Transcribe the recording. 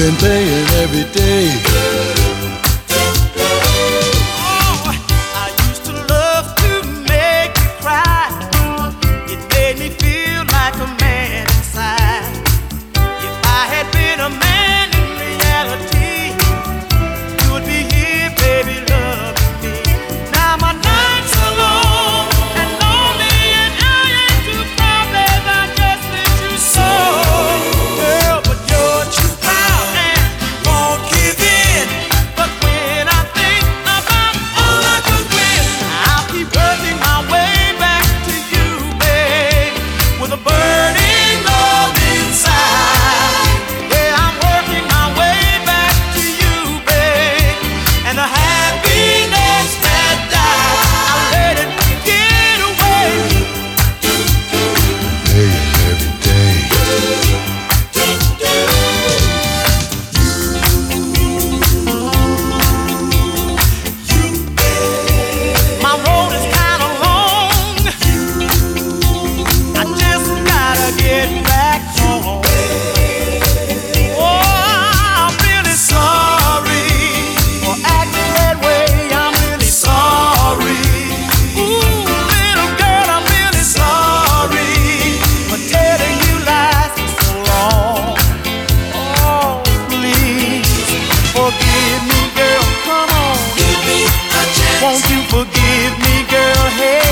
been paying every day. Forgive me, girl. I